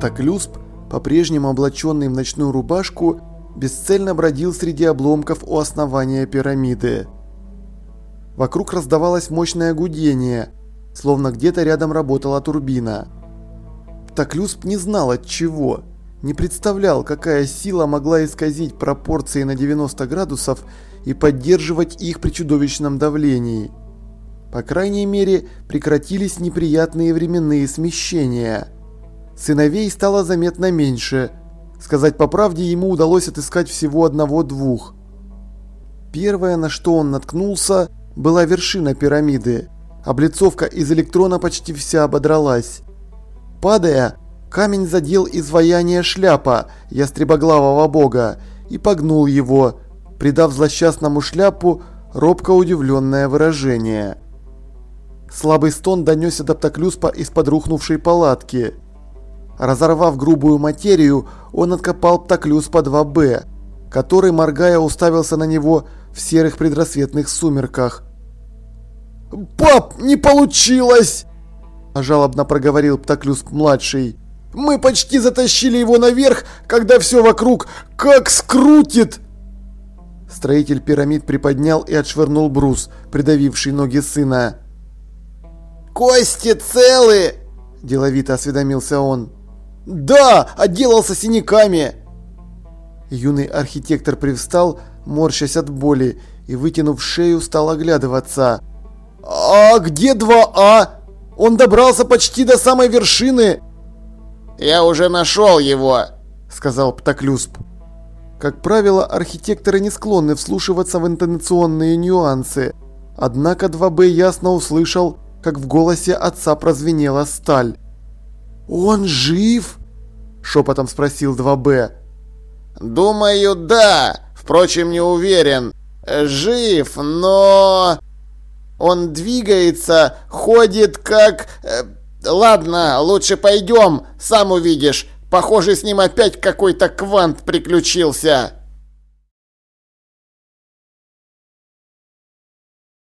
Таклюсп, по-прежнему облаченный в ночную рубашку, бесцельно бродил среди обломков у основания пирамиды. Вокруг раздавалось мощное гудение, словно где-то рядом работала турбина. Таклюсп не знал от чего, не представлял, какая сила могла исказить пропорции на 90 градусов и поддерживать их при чудовищном давлении. По крайней мере, прекратились неприятные временные смещения – Сыновей стало заметно меньше. Сказать по правде, ему удалось отыскать всего одного-двух. Первое, на что он наткнулся, была вершина пирамиды. Облицовка из электрона почти вся ободралась. Падая, камень задел изваяние шляпа ястребоглавого бога и погнул его, придав злосчастному шляпу робко удивленное выражение. Слабый стон донесся до Птоклюспа из-под рухнувшей палатки. Разорвав грубую материю, он откопал Птоклюс по 2Б, который, моргая, уставился на него в серых предрассветных сумерках. «Пап, не получилось!» – жалобно проговорил Птоклюс-младший. «Мы почти затащили его наверх, когда все вокруг как скрутит!» Строитель пирамид приподнял и отшвырнул брус, придавивший ноги сына. «Кости целы!» – деловито осведомился он. «Да, отделался синяками!» Юный архитектор привстал, морщась от боли, и, вытянув шею, стал оглядываться. «А где 2А? Он добрался почти до самой вершины!» «Я уже нашел его!» — сказал Птоклюсп. Как правило, архитекторы не склонны вслушиваться в интонационные нюансы. Однако 2Б ясно услышал, как в голосе отца прозвенела сталь. «Он жив?» – шепотом спросил 2Б. «Думаю, да. Впрочем, не уверен. Жив, но... Он двигается, ходит как... Ладно, лучше пойдем, сам увидишь. Похоже, с ним опять какой-то квант приключился».